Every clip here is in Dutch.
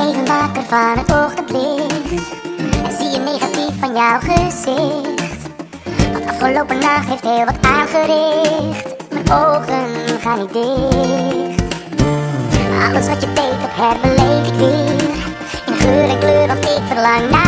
even wakker van het ochtendlicht En zie je negatief van jouw gezicht. Want afgelopen nacht heeft heel wat aangericht. Mijn ogen gaan niet dicht. Alles wat je deed, dat herbeleef ik weer. In geur en kleur, want ik verlang naar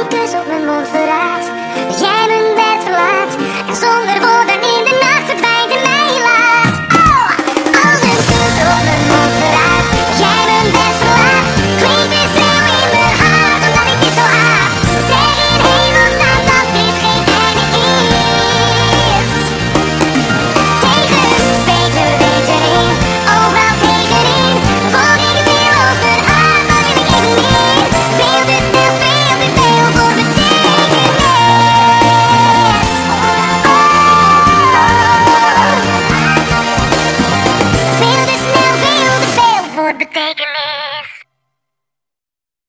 een kus op mijn mond verraadt. Dat jij mijn bed verlaat en zonder